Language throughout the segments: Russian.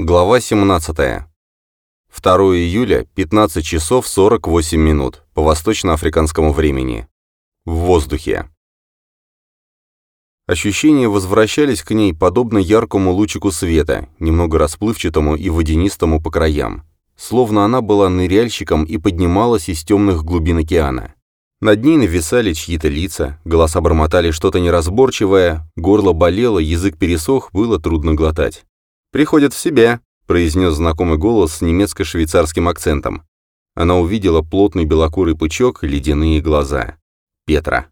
Глава 17. 2 июля, 15 часов 48 минут, по восточноафриканскому времени. В воздухе. Ощущения возвращались к ней подобно яркому лучику света, немного расплывчатому и водянистому по краям. Словно она была ныряльщиком и поднималась из темных глубин океана. Над ней нависали чьи-то лица, голоса бормотали что-то неразборчивое, горло болело, язык пересох, было трудно глотать. «Приходит в себя», — произнес знакомый голос с немецко-швейцарским акцентом. Она увидела плотный белокурый пучок ледяные глаза. Петра.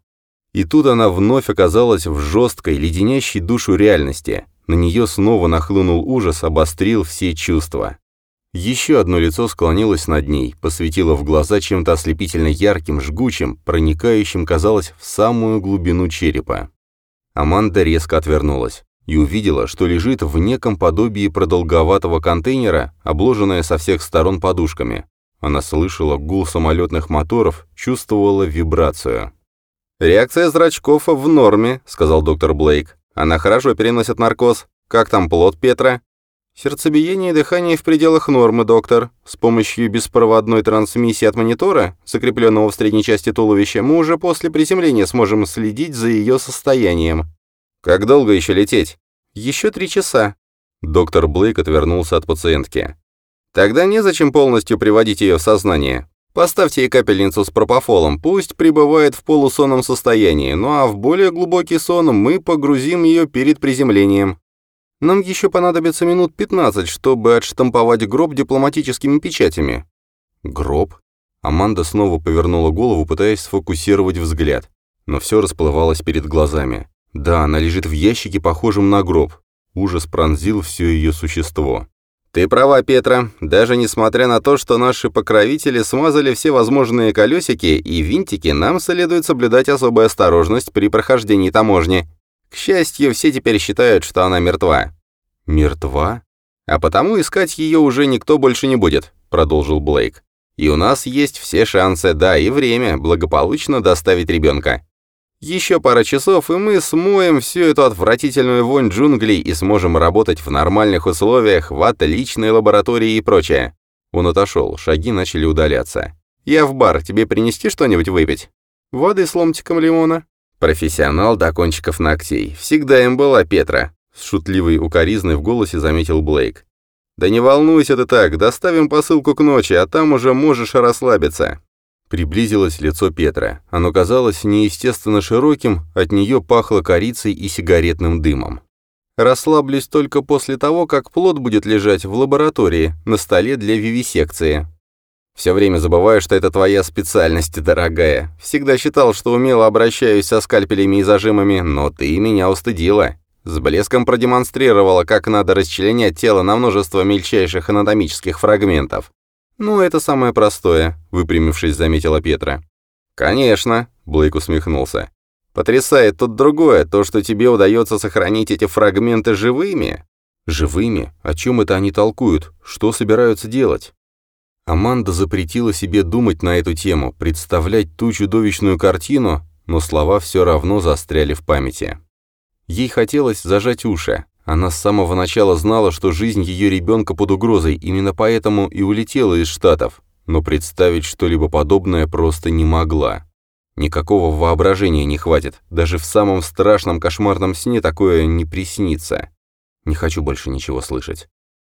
И тут она вновь оказалась в жесткой, леденящей душу реальности. На нее снова нахлынул ужас, обострил все чувства. Еще одно лицо склонилось над ней, посветило в глаза чем-то ослепительно ярким, жгучим, проникающим, казалось, в самую глубину черепа. Аманда резко отвернулась и увидела, что лежит в неком подобии продолговатого контейнера, обложенная со всех сторон подушками. Она слышала гул самолетных моторов, чувствовала вибрацию. «Реакция зрачков в норме», — сказал доктор Блейк. «Она хорошо переносит наркоз. Как там плод Петра?» «Сердцебиение и дыхание в пределах нормы, доктор. С помощью беспроводной трансмиссии от монитора, закрепленного в средней части туловища, мы уже после приземления сможем следить за ее состоянием». «Как долго еще лететь?» «Еще три часа». Доктор Блейк отвернулся от пациентки. «Тогда незачем полностью приводить ее в сознание. Поставьте ей капельницу с пропофолом, пусть пребывает в полусонном состоянии, ну а в более глубокий сон мы погрузим ее перед приземлением. Нам еще понадобится минут 15, чтобы отштамповать гроб дипломатическими печатями». «Гроб?» Аманда снова повернула голову, пытаясь сфокусировать взгляд. Но все расплывалось перед глазами. Да, она лежит в ящике, похожем на гроб. Ужас пронзил все ее существо. «Ты права, Петра. Даже несмотря на то, что наши покровители смазали все возможные колесики и винтики, нам следует соблюдать особую осторожность при прохождении таможни. К счастью, все теперь считают, что она мертва». «Мертва?» «А потому искать ее уже никто больше не будет», — продолжил Блейк. «И у нас есть все шансы, да, и время, благополучно доставить ребенка. Еще пара часов, и мы смоем всю эту отвратительную вонь джунглей и сможем работать в нормальных условиях, в отличной лаборатории и прочее». Он отошел, шаги начали удаляться. «Я в бар, тебе принести что-нибудь выпить?» «Воды с ломтиком лимона». «Профессионал до кончиков ногтей. Всегда им была Петра», — с шутливой укоризной в голосе заметил Блейк. «Да не волнуйся ты так, доставим посылку к ночи, а там уже можешь расслабиться». Приблизилось лицо Петра. Оно казалось неестественно широким, от нее пахло корицей и сигаретным дымом. «Расслаблюсь только после того, как плод будет лежать в лаборатории, на столе для вивисекции». «Все время забываю, что это твоя специальность, дорогая. Всегда считал, что умело обращаюсь со скальпелями и зажимами, но ты меня устыдила. С блеском продемонстрировала, как надо расчленять тело на множество мельчайших анатомических фрагментов. «Ну, это самое простое», — выпрямившись, заметила Петра. «Конечно», — Блейк усмехнулся. «Потрясает тут другое, то, что тебе удается сохранить эти фрагменты живыми». «Живыми? О чем это они толкуют? Что собираются делать?» Аманда запретила себе думать на эту тему, представлять ту чудовищную картину, но слова все равно застряли в памяти. Ей хотелось зажать уши, она с самого начала знала, что жизнь ее ребенка под угрозой, именно поэтому и улетела из Штатов, но представить что-либо подобное просто не могла. Никакого воображения не хватит, даже в самом страшном кошмарном сне такое не приснится. Не хочу больше ничего слышать.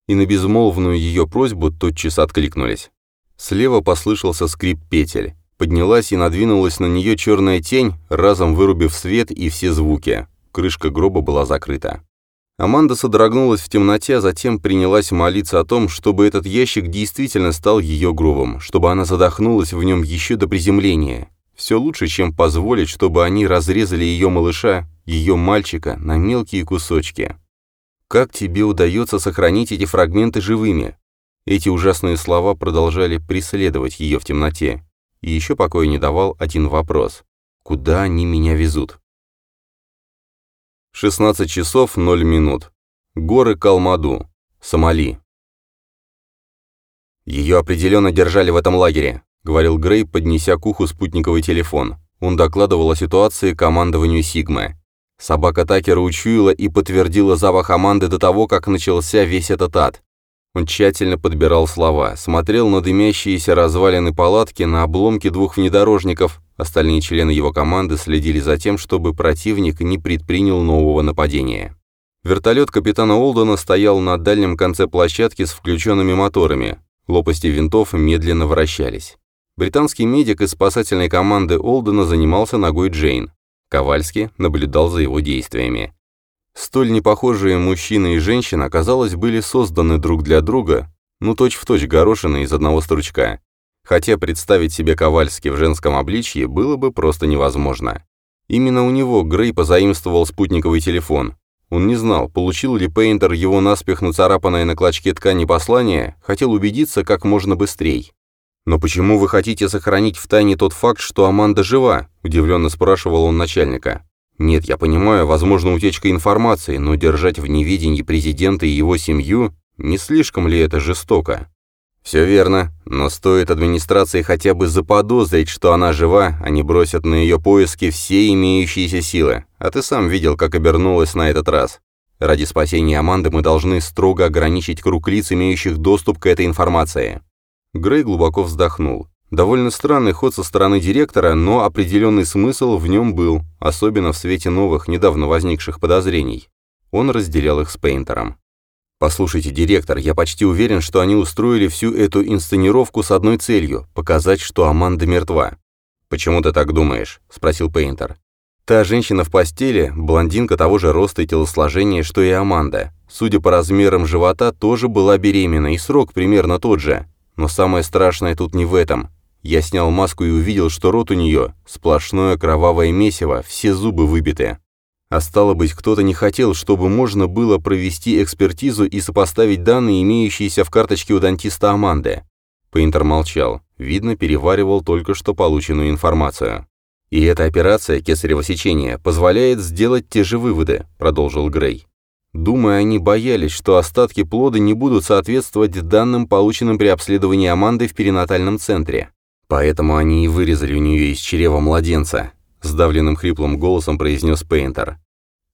И на безмолвную ее просьбу тотчас откликнулись. Слева послышался скрип петель. Поднялась и надвинулась на нее черная тень, разом вырубив свет и все звуки. Крышка гроба была закрыта. Аманда содрогнулась в темноте, а затем принялась молиться о том, чтобы этот ящик действительно стал ее гробом, чтобы она задохнулась в нем еще до приземления. Все лучше, чем позволить, чтобы они разрезали ее малыша, ее мальчика, на мелкие кусочки. Как тебе удается сохранить эти фрагменты живыми? Эти ужасные слова продолжали преследовать ее в темноте. И еще покоя не давал один вопрос. Куда они меня везут? 16 часов 0 минут. Горы Калмаду. Сомали. «Ее определенно держали в этом лагере», — говорил Грей, поднеся к уху спутниковый телефон. Он докладывал о ситуации командованию Сигмы. Собака Такера учуяла и подтвердила запах Аманды до того, как начался весь этот ад. Он тщательно подбирал слова, смотрел на дымящиеся развалины палатки, на обломки двух внедорожников. Остальные члены его команды следили за тем, чтобы противник не предпринял нового нападения. Вертолет капитана Олдена стоял на дальнем конце площадки с включенными моторами. Лопасти винтов медленно вращались. Британский медик из спасательной команды Олдена занимался ногой Джейн. Ковальский наблюдал за его действиями. Столь непохожие мужчина и женщина, казалось, были созданы друг для друга, ну точь-в-точь точь горошины из одного стручка. Хотя представить себе Ковальски в женском обличье было бы просто невозможно. Именно у него Грей позаимствовал спутниковый телефон. Он не знал, получил ли Пейнтер его наспех нацарапанное на клочке ткани послание, хотел убедиться как можно быстрее. «Но почему вы хотите сохранить в тайне тот факт, что Аманда жива?» – удивленно спрашивал он начальника. Нет, я понимаю, возможно утечка информации, но держать в неведении президента и его семью, не слишком ли это жестоко? Все верно, но стоит администрации хотя бы заподозрить, что она жива, они бросят на ее поиски все имеющиеся силы. А ты сам видел, как обернулась на этот раз. Ради спасения Аманды мы должны строго ограничить круг лиц, имеющих доступ к этой информации. Грей глубоко вздохнул. Довольно странный ход со стороны директора, но определенный смысл в нем был, особенно в свете новых, недавно возникших подозрений. Он разделял их с Пейнтером. «Послушайте, директор, я почти уверен, что они устроили всю эту инсценировку с одной целью – показать, что Аманда мертва». «Почему ты так думаешь?» – спросил Пейнтер. «Та женщина в постели – блондинка того же роста и телосложения, что и Аманда. Судя по размерам живота, тоже была беременна, и срок примерно тот же. Но самое страшное тут не в этом. Я снял маску и увидел, что рот у нее сплошное кровавое месиво, все зубы выбиты. А стало быть, кто-то не хотел, чтобы можно было провести экспертизу и сопоставить данные, имеющиеся в карточке у дантиста Аманды. Пейнтер молчал. Видно, переваривал только что полученную информацию. «И эта операция кесарево сечения позволяет сделать те же выводы», — продолжил Грей. Думаю, они боялись, что остатки плода не будут соответствовать данным, полученным при обследовании Аманды в перинатальном центре. Поэтому они и вырезали у нее из чрева младенца, сдавленным хриплым голосом произнес Пейнтер.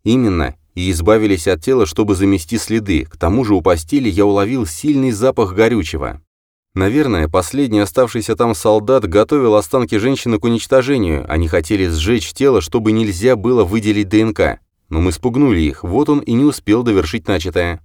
Именно, и избавились от тела, чтобы замести следы. К тому же у постели я уловил сильный запах горючего. Наверное, последний оставшийся там солдат готовил останки женщины к уничтожению. Они хотели сжечь тело, чтобы нельзя было выделить ДНК. Но мы спугнули их, вот он и не успел довершить начатое.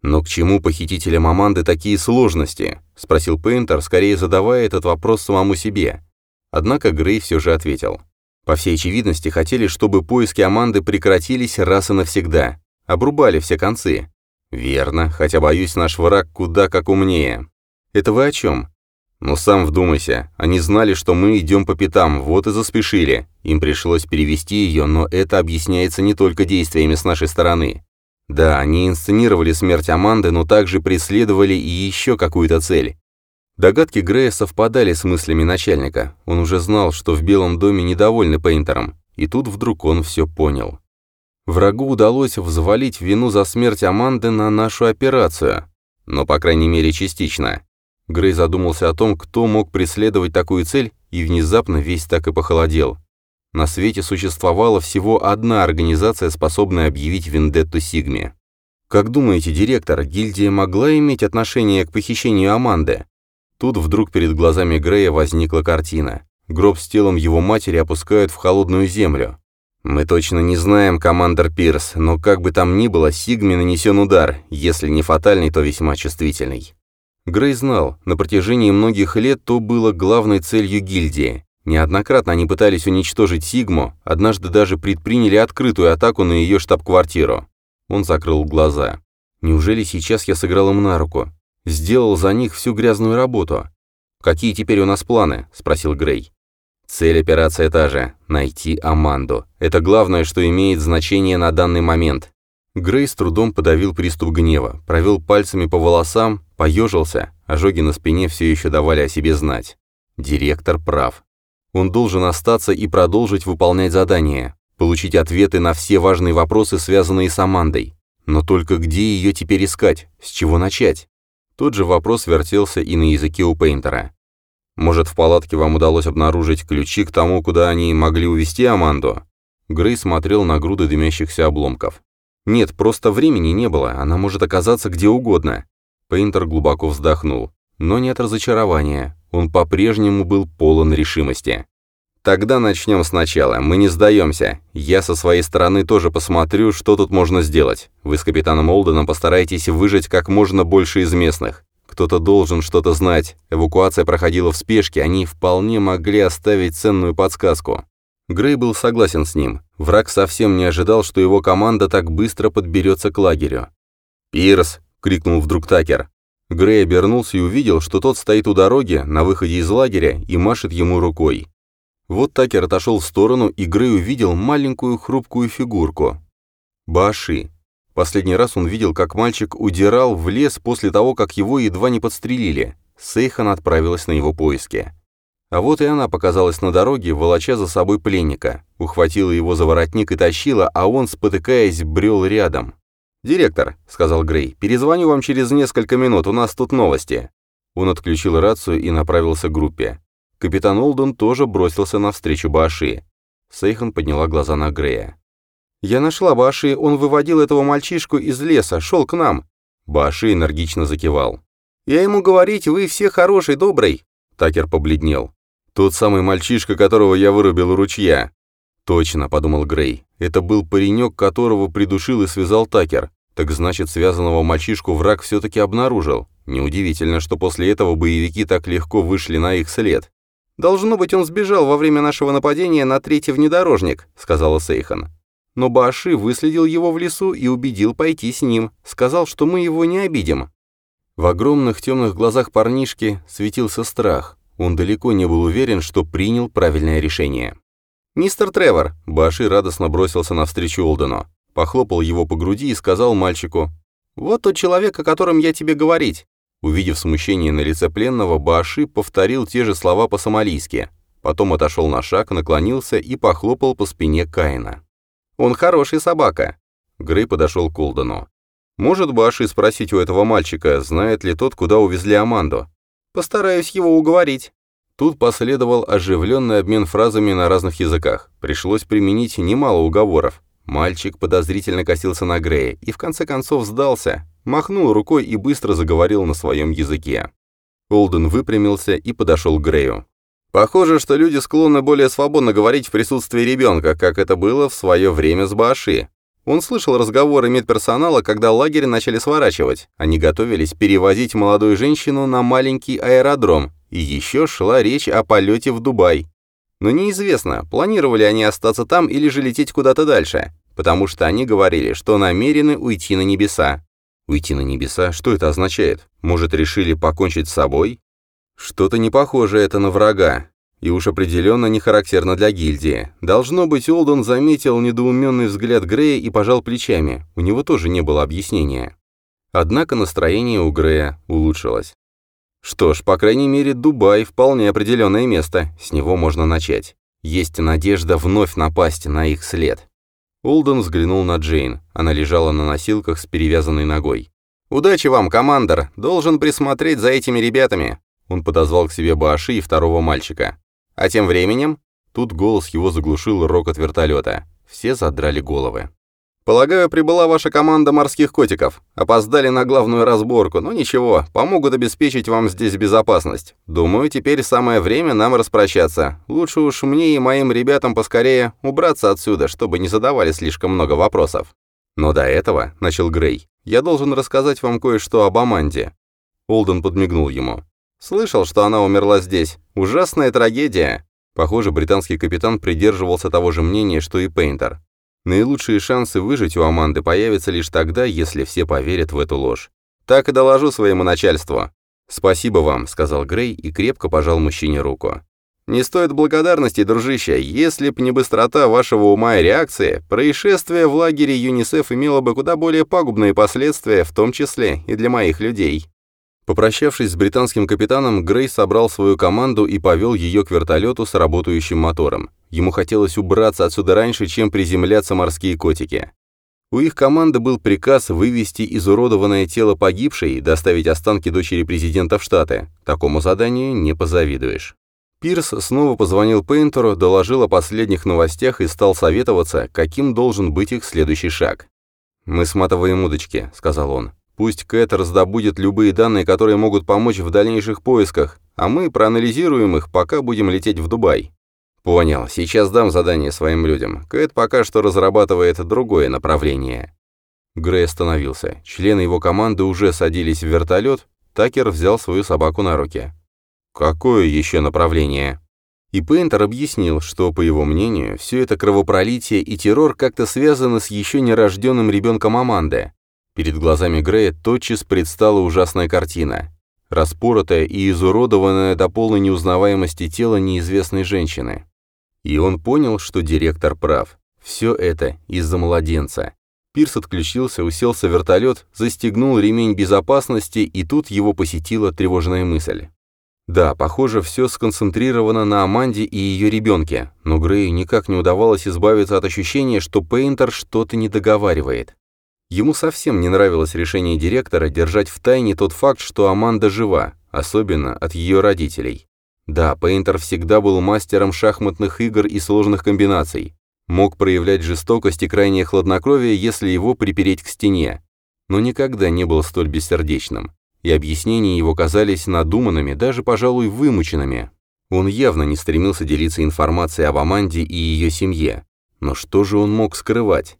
«Но к чему похитителям Аманды такие сложности?» — спросил Пейнтер, скорее задавая этот вопрос самому себе. Однако Грей все же ответил. По всей очевидности, хотели, чтобы поиски Аманды прекратились раз и навсегда. Обрубали все концы. Верно, хотя, боюсь, наш враг куда как умнее. Это вы о чем? Ну сам вдумайся, они знали, что мы идем по пятам, вот и заспешили. Им пришлось перевести ее, но это объясняется не только действиями с нашей стороны. Да, они инсценировали смерть Аманды, но также преследовали и еще какую-то цель. Догадки Грея совпадали с мыслями начальника. Он уже знал, что в Белом доме недовольны Пейнтером. И тут вдруг он все понял. Врагу удалось взвалить вину за смерть Аманды на нашу операцию. Но, по крайней мере, частично. Грей задумался о том, кто мог преследовать такую цель, и внезапно весь так и похолодел. На свете существовала всего одна организация, способная объявить вендетту Сигме. Как думаете, директор, гильдия могла иметь отношение к похищению Аманды? Тут вдруг перед глазами Грея возникла картина. Гроб с телом его матери опускают в холодную землю. Мы точно не знаем, командор Пирс, но как бы там ни было, Сигме нанесен удар, если не фатальный, то весьма чувствительный. Грей знал, на протяжении многих лет то было главной целью гильдии. Неоднократно они пытались уничтожить Сигму, однажды даже предприняли открытую атаку на ее штаб-квартиру. Он закрыл глаза. Неужели сейчас я сыграл им на руку? Сделал за них всю грязную работу. «Какие теперь у нас планы?» – спросил Грей. Цель операции та же – найти Аманду. Это главное, что имеет значение на данный момент. Грей с трудом подавил приступ гнева, провел пальцами по волосам, поежился, ожоги на спине все еще давали о себе знать. Директор прав. Он должен остаться и продолжить выполнять задание, получить ответы на все важные вопросы, связанные с Амандой. Но только где ее теперь искать? С чего начать? Тот же вопрос вертелся и на языке у Пейнтера. Может, в палатке вам удалось обнаружить ключи к тому, куда они могли увезти Аманду? Грей смотрел на груды дымящихся обломков. Нет, просто времени не было, она может оказаться где угодно. Пейнтер глубоко вздохнул. Но не от разочарования. Он по-прежнему был полон решимости. «Тогда начнем сначала. Мы не сдаемся. Я со своей стороны тоже посмотрю, что тут можно сделать. Вы с капитаном Олденом постарайтесь выжать как можно больше из местных. Кто-то должен что-то знать. Эвакуация проходила в спешке, они вполне могли оставить ценную подсказку». Грей был согласен с ним. Враг совсем не ожидал, что его команда так быстро подберется к лагерю. «Пирс!» — крикнул вдруг Такер. Грей обернулся и увидел, что тот стоит у дороги, на выходе из лагеря, и машет ему рукой. Вот Такер отошел в сторону, и Грей увидел маленькую хрупкую фигурку. Баши. Последний раз он видел, как мальчик удирал в лес после того, как его едва не подстрелили. Сейхан отправилась на его поиски. А вот и она показалась на дороге, волоча за собой пленника. Ухватила его за воротник и тащила, а он, спотыкаясь, брел рядом. «Директор», — сказал Грей, — «перезвоню вам через несколько минут, у нас тут новости». Он отключил рацию и направился к группе. Капитан Олден тоже бросился навстречу Баши. Сейхан подняла глаза на Грея. «Я нашла Баши, он выводил этого мальчишку из леса, шел к нам». Баши энергично закивал. «Я ему говорить, вы все хороший, добрый». Такер побледнел. «Тот самый мальчишка, которого я вырубил у ручья». «Точно», — подумал Грей. «Это был паренек, которого придушил и связал Такер. Так значит, связанного мальчишку враг все-таки обнаружил. Неудивительно, что после этого боевики так легко вышли на их след. «Должно быть, он сбежал во время нашего нападения на третий внедорожник», — сказала Сейхан. Но Баши выследил его в лесу и убедил пойти с ним. Сказал, что мы его не обидим. В огромных темных глазах парнишки светился страх. Он далеко не был уверен, что принял правильное решение. «Мистер Тревор!» — Баши радостно бросился навстречу Олдену. Похлопал его по груди и сказал мальчику, «Вот тот человек, о котором я тебе говорить. Увидев смущение на лице пленного, Бааши повторил те же слова по-сомалийски. Потом отошел на шаг, наклонился и похлопал по спине Каина. «Он хороший собака». Грей подошел к Колдону. «Может Бааши спросить у этого мальчика, знает ли тот, куда увезли Аманду?» «Постараюсь его уговорить». Тут последовал оживленный обмен фразами на разных языках. Пришлось применить немало уговоров. Мальчик подозрительно косился на Грея и в конце концов сдался, махнул рукой и быстро заговорил на своем языке. Олден выпрямился и подошел к Грею. «Похоже, что люди склонны более свободно говорить в присутствии ребенка, как это было в свое время с Баши. Он слышал разговоры медперсонала, когда лагерь начали сворачивать. Они готовились перевозить молодую женщину на маленький аэродром, и еще шла речь о полете в Дубай. Но неизвестно, планировали они остаться там или же лететь куда-то дальше, потому что они говорили, что намерены уйти на небеса. Уйти на небеса? Что это означает? Может, решили покончить с собой? Что-то не похоже это на врага. И уж определенно не характерно для гильдии. Должно быть, Олдон заметил недоуменный взгляд Грея и пожал плечами. У него тоже не было объяснения. Однако настроение у Грея улучшилось. Что ж, по крайней мере, Дубай вполне определенное место, с него можно начать. Есть надежда вновь напасть на их след. Олден взглянул на Джейн. Она лежала на носилках с перевязанной ногой. «Удачи вам, командор! Должен присмотреть за этими ребятами!» Он подозвал к себе Бааши и второго мальчика. А тем временем... Тут голос его заглушил рокот вертолета. Все задрали головы. «Полагаю, прибыла ваша команда морских котиков. Опоздали на главную разборку, но ничего, помогут обеспечить вам здесь безопасность. Думаю, теперь самое время нам распрощаться. Лучше уж мне и моим ребятам поскорее убраться отсюда, чтобы не задавали слишком много вопросов». «Но до этого», — начал Грей, — «я должен рассказать вам кое-что об Аманде». Олден подмигнул ему. «Слышал, что она умерла здесь. Ужасная трагедия». Похоже, британский капитан придерживался того же мнения, что и Пейнтер. Наилучшие шансы выжить у Аманды появятся лишь тогда, если все поверят в эту ложь. Так и доложу своему начальству. «Спасибо вам», — сказал Грей и крепко пожал мужчине руку. «Не стоит благодарности, дружище. Если б не быстрота вашего ума и реакции, происшествие в лагере ЮНИСЕФ имело бы куда более пагубные последствия, в том числе и для моих людей». Попрощавшись с британским капитаном, Грей собрал свою команду и повел ее к вертолету с работающим мотором. Ему хотелось убраться отсюда раньше, чем приземлятся морские котики. У их команды был приказ вывести изуродованное тело погибшей и доставить останки дочери президента в Штаты. Такому заданию не позавидуешь. Пирс снова позвонил Пейнтеру, доложил о последних новостях и стал советоваться, каким должен быть их следующий шаг. «Мы сматываем удочки», — сказал он. Пусть Кэт раздобудет любые данные, которые могут помочь в дальнейших поисках, а мы проанализируем их, пока будем лететь в Дубай. Понял, сейчас дам задание своим людям. Кэт пока что разрабатывает другое направление. Грей остановился. Члены его команды уже садились в вертолет, Такер взял свою собаку на руки. «Какое еще направление?» И Пейнтер объяснил, что, по его мнению, все это кровопролитие и террор как-то связаны с еще нерожденным ребенком Аманды. Перед глазами Грея тотчас предстала ужасная картина. Распоротое и изуродованное до полной неузнаваемости тело неизвестной женщины. И он понял, что директор прав. Все это из-за младенца. Пирс отключился, уселся в вертолет, застегнул ремень безопасности, и тут его посетила тревожная мысль. Да, похоже, все сконцентрировано на Аманде и ее ребенке, но Грею никак не удавалось избавиться от ощущения, что Пейнтер что-то не договаривает. Ему совсем не нравилось решение директора держать в тайне тот факт, что Аманда жива, особенно от ее родителей. Да, Пейнтер всегда был мастером шахматных игр и сложных комбинаций, Мог проявлять жестокость и крайнее хладнокровие, если его припереть к стене, но никогда не был столь бессердечным, и объяснения его казались надуманными, даже, пожалуй, вымученными. Он явно не стремился делиться информацией об Аманде и ее семье. Но что же он мог скрывать?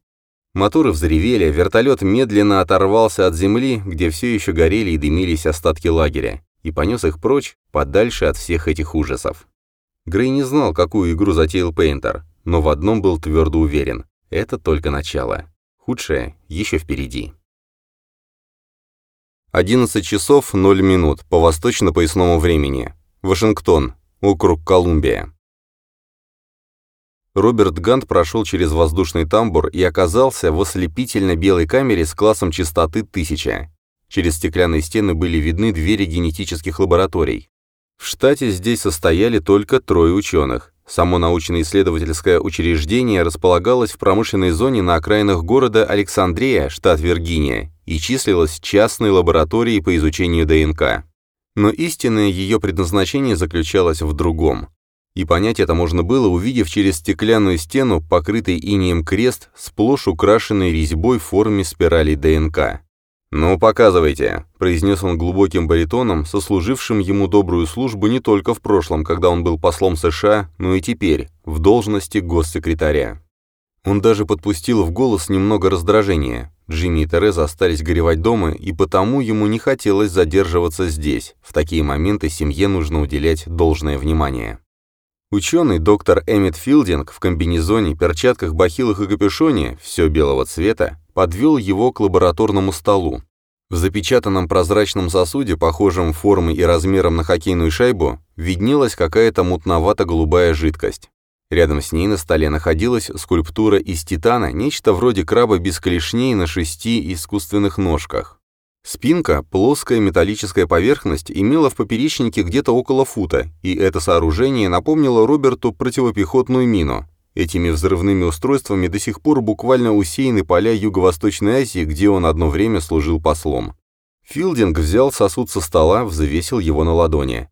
Моторы взревели, вертолет медленно оторвался от земли, где все еще горели и дымились остатки лагеря, и понес их прочь, подальше от всех этих ужасов. Грей не знал, какую игру затеял Пейнтер, но в одном был твердо уверен – это только начало. Худшее еще впереди. 11 часов 0 минут по восточно-поясному времени. Вашингтон, округ Колумбия. Роберт Гант прошел через воздушный тамбур и оказался в ослепительно белой камере с классом частоты 1000. Через стеклянные стены были видны двери генетических лабораторий. В штате здесь состояли только трое ученых. Само научно-исследовательское учреждение располагалось в промышленной зоне на окраинах города Александрия, штат Виргиния, и числилось частной лабораторией по изучению ДНК. Но истинное ее предназначение заключалось в другом. И понять это можно было, увидев через стеклянную стену, покрытый инеем крест, сплошь украшенный резьбой в форме спирали ДНК. «Ну, показывайте», — произнес он глубоким баритоном, сослужившим ему добрую службу не только в прошлом, когда он был послом США, но и теперь, в должности госсекретаря. Он даже подпустил в голос немного раздражения. Джимми и Тереза остались горевать дома, и потому ему не хотелось задерживаться здесь. В такие моменты семье нужно уделять должное внимание. Ученый доктор Эммет Филдинг в комбинезоне, перчатках, бахилах и капюшоне, все белого цвета, подвел его к лабораторному столу. В запечатанном прозрачном сосуде, похожем формой и размером на хоккейную шайбу, виднелась какая-то мутновато-голубая жидкость. Рядом с ней на столе находилась скульптура из титана, нечто вроде краба без клешней на шести искусственных ножках. Спинка, плоская металлическая поверхность, имела в поперечнике где-то около фута, и это сооружение напомнило Роберту противопехотную мину, Этими взрывными устройствами до сих пор буквально усеяны поля Юго-Восточной Азии, где он одно время служил послом. Филдинг взял сосуд со стола, взвесил его на ладони.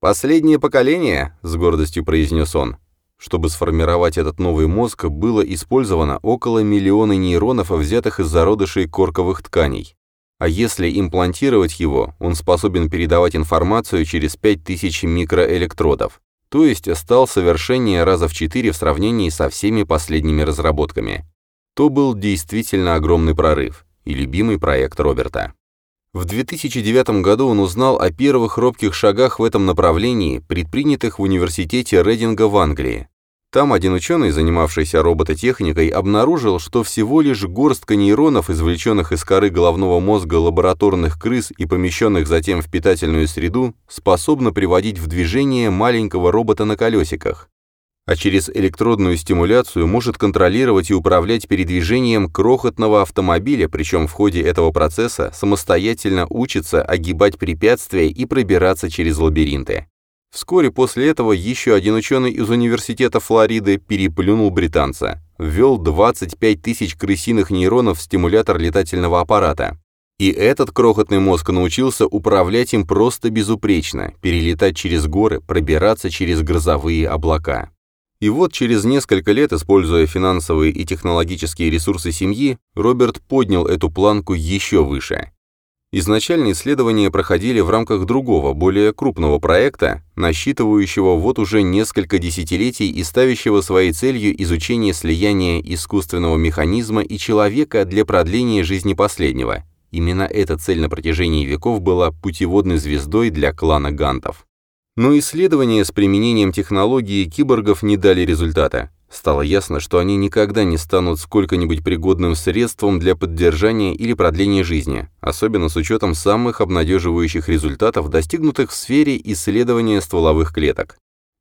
«Последнее поколение», — с гордостью произнес он. Чтобы сформировать этот новый мозг, было использовано около миллиона нейронов, взятых из зародышей корковых тканей. А если имплантировать его, он способен передавать информацию через 5000 микроэлектродов то есть стал совершеннее раза в четыре в сравнении со всеми последними разработками. То был действительно огромный прорыв и любимый проект Роберта. В 2009 году он узнал о первых робких шагах в этом направлении, предпринятых в университете Рейдинга в Англии. Там один ученый, занимавшийся робототехникой, обнаружил, что всего лишь горстка нейронов, извлеченных из коры головного мозга лабораторных крыс и помещенных затем в питательную среду, способна приводить в движение маленького робота на колесиках, а через электродную стимуляцию может контролировать и управлять передвижением крохотного автомобиля, причем в ходе этого процесса самостоятельно учится огибать препятствия и пробираться через лабиринты. Вскоре после этого еще один ученый из Университета Флориды переплюнул британца, ввел 25 тысяч крысиных нейронов в стимулятор летательного аппарата. И этот крохотный мозг научился управлять им просто безупречно, перелетать через горы, пробираться через грозовые облака. И вот через несколько лет, используя финансовые и технологические ресурсы семьи, Роберт поднял эту планку еще выше. Изначально исследования проходили в рамках другого, более крупного проекта, насчитывающего вот уже несколько десятилетий и ставящего своей целью изучение слияния искусственного механизма и человека для продления жизни последнего. Именно эта цель на протяжении веков была путеводной звездой для клана Гантов. Но исследования с применением технологии киборгов не дали результата. Стало ясно, что они никогда не станут сколько-нибудь пригодным средством для поддержания или продления жизни, особенно с учетом самых обнадеживающих результатов, достигнутых в сфере исследования стволовых клеток.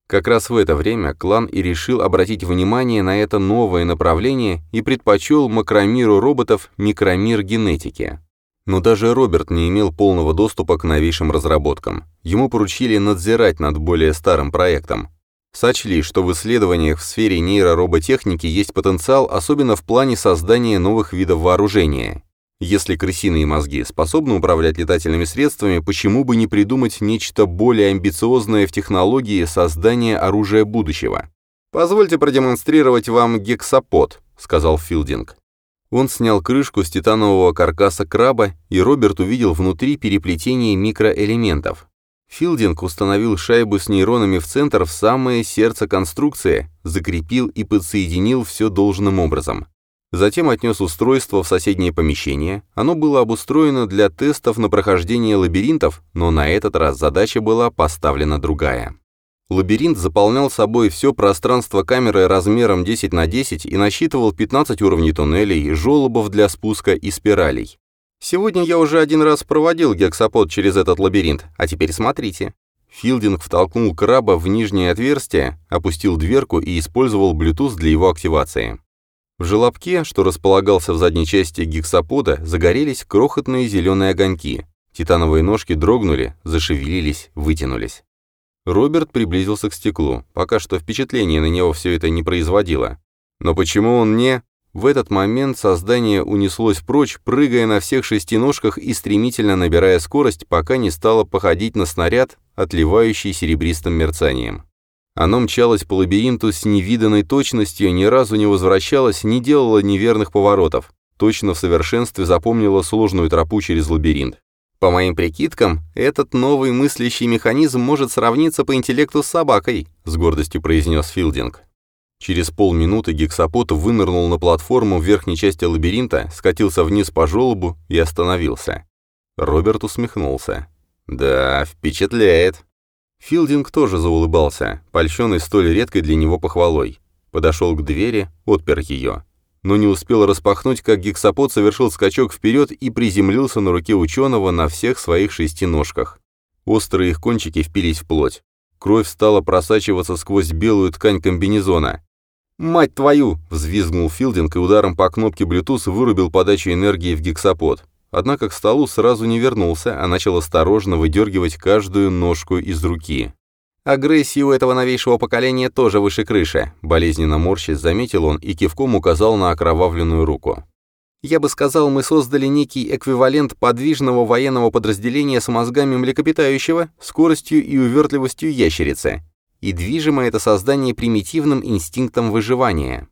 Как раз в это время клан и решил обратить внимание на это новое направление и предпочел макромиру роботов микромир генетики. Но даже Роберт не имел полного доступа к новейшим разработкам. Ему поручили надзирать над более старым проектом, Сочли, что в исследованиях в сфере нейророботехники есть потенциал, особенно в плане создания новых видов вооружения. Если крысиные мозги способны управлять летательными средствами, почему бы не придумать нечто более амбициозное в технологии создания оружия будущего? «Позвольте продемонстрировать вам гексапод», — сказал Филдинг. Он снял крышку с титанового каркаса краба, и Роберт увидел внутри переплетение микроэлементов. Филдинг установил шайбу с нейронами в центр в самое сердце конструкции, закрепил и подсоединил все должным образом. Затем отнес устройство в соседнее помещение. Оно было обустроено для тестов на прохождение лабиринтов, но на этот раз задача была поставлена другая. Лабиринт заполнял собой все пространство камеры размером 10 на 10 и насчитывал 15 уровней туннелей, желобов для спуска и спиралей. Сегодня я уже один раз проводил гексапод через этот лабиринт, а теперь смотрите. Филдинг втолкнул краба в нижнее отверстие, опустил дверку и использовал Bluetooth для его активации. В желобке, что располагался в задней части гексапода, загорелись крохотные зеленые огоньки. Титановые ножки дрогнули, зашевелились, вытянулись. Роберт приблизился к стеклу. Пока что впечатление на него все это не производило. Но почему он не... В этот момент создание унеслось прочь, прыгая на всех шести ножках и стремительно набирая скорость, пока не стало походить на снаряд, отливающий серебристым мерцанием. Оно мчалось по лабиринту с невиданной точностью, ни разу не возвращалось, не делало неверных поворотов. Точно в совершенстве запомнило сложную тропу через лабиринт. По моим прикидкам, этот новый мыслящий механизм может сравниться по интеллекту с собакой, с гордостью произнес Филдинг. Через полминуты гексапот вынырнул на платформу в верхней части лабиринта, скатился вниз по желобу и остановился. Роберт усмехнулся. «Да, впечатляет». Филдинг тоже заулыбался, польщенный столь редкой для него похвалой. Подошел к двери, отпер ее. Но не успел распахнуть, как гексапод совершил скачок вперед и приземлился на руке ученого на всех своих шести ножках. Острые их кончики впились в плоть. Кровь стала просачиваться сквозь белую ткань комбинезона. «Мать твою!» — взвизгнул Филдинг и ударом по кнопке Bluetooth вырубил подачу энергии в гексапод. Однако к столу сразу не вернулся, а начал осторожно выдергивать каждую ножку из руки. Агрессии у этого новейшего поколения тоже выше крыши. Болезненно морщись заметил он и кивком указал на окровавленную руку. Я бы сказал, мы создали некий эквивалент подвижного военного подразделения с мозгами млекопитающего, скоростью и увертливостью ящерицы и движимо это создание примитивным инстинктом выживания.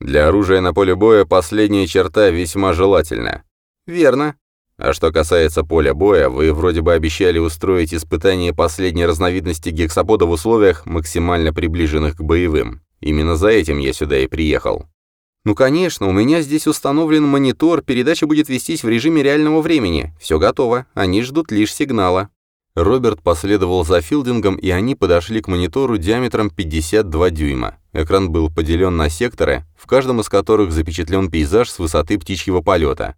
Для оружия на поле боя последняя черта весьма желательна. Верно. А что касается поля боя, вы вроде бы обещали устроить испытание последней разновидности гексапода в условиях, максимально приближенных к боевым. Именно за этим я сюда и приехал. Ну, конечно, у меня здесь установлен монитор, передача будет вестись в режиме реального времени. Все готово, они ждут лишь сигнала. Роберт последовал за Филдингом, и они подошли к монитору диаметром 52 дюйма. Экран был поделен на секторы, в каждом из которых запечатлен пейзаж с высоты птичьего полета.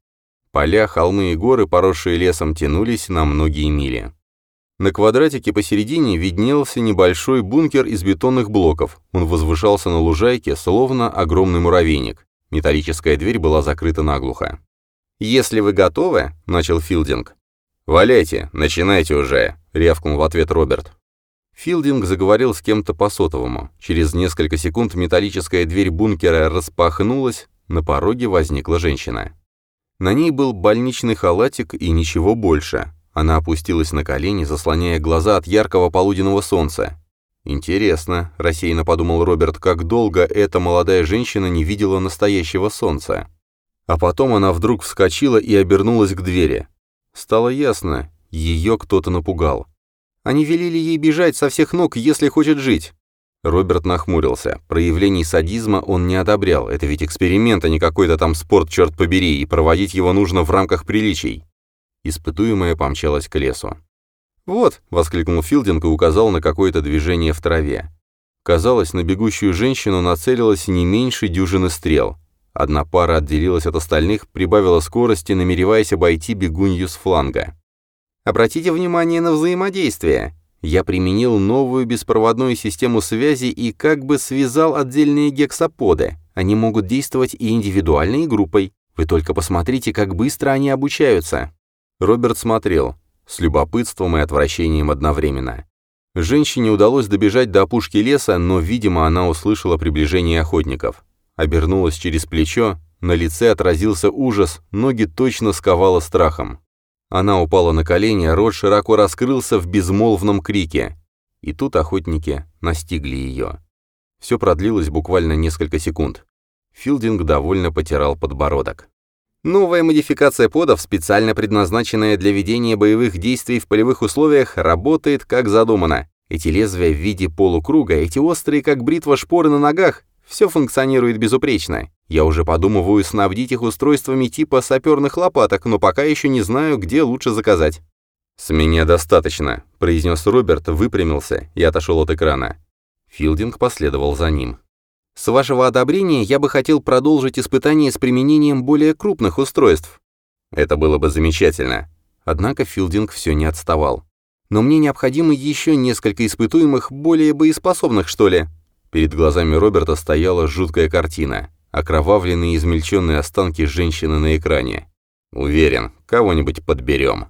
Поля, холмы и горы, поросшие лесом, тянулись на многие мили. На квадратике посередине виднелся небольшой бункер из бетонных блоков. Он возвышался на лужайке, словно огромный муравейник. Металлическая дверь была закрыта наглухо. «Если вы готовы», — начал Филдинг, «Валяйте, начинайте уже», — рявкнул в ответ Роберт. Филдинг заговорил с кем-то по сотовому. Через несколько секунд металлическая дверь бункера распахнулась, на пороге возникла женщина. На ней был больничный халатик и ничего больше. Она опустилась на колени, заслоняя глаза от яркого полуденного солнца. «Интересно», — рассеянно подумал Роберт, как долго эта молодая женщина не видела настоящего солнца. А потом она вдруг вскочила и обернулась к двери. Стало ясно, ее кто-то напугал. Они велели ей бежать со всех ног, если хочет жить. Роберт нахмурился. Проявлений садизма он не одобрял. Это ведь эксперимент, а не какой-то там спорт, черт побери, и проводить его нужно в рамках приличий. Испытуемая помчалась к лесу. «Вот», — воскликнул Филдинг и указал на какое-то движение в траве. Казалось, на бегущую женщину нацелилось не меньше дюжины стрел. Одна пара отделилась от остальных, прибавила скорости, намереваясь обойти бегунью с фланга. Обратите внимание на взаимодействие. Я применил новую беспроводную систему связи и как бы связал отдельные гексаподы. Они могут действовать и индивидуально, и группой. Вы только посмотрите, как быстро они обучаются». Роберт смотрел, с любопытством и отвращением одновременно. Женщине удалось добежать до опушки леса, но, видимо, она услышала приближение охотников. Обернулась через плечо, на лице отразился ужас, ноги точно сковало страхом. Она упала на колени, рот широко раскрылся в безмолвном крике. И тут охотники настигли ее. Все продлилось буквально несколько секунд. Филдинг довольно потирал подбородок. Новая модификация подов, специально предназначенная для ведения боевых действий в полевых условиях, работает как задумано. Эти лезвия в виде полукруга, эти острые, как бритва шпоры на ногах, все функционирует безупречно. Я уже подумываю снабдить их устройствами типа саперных лопаток, но пока еще не знаю, где лучше заказать. «С меня достаточно», — произнес Роберт, выпрямился и отошел от экрана. Филдинг последовал за ним. «С вашего одобрения я бы хотел продолжить испытания с применением более крупных устройств». «Это было бы замечательно». Однако Филдинг все не отставал. «Но мне необходимо еще несколько испытуемых, более боеспособных, что ли?» Перед глазами Роберта стояла жуткая картина. Окровавленные измельченные останки женщины на экране. «Уверен, кого-нибудь подберем».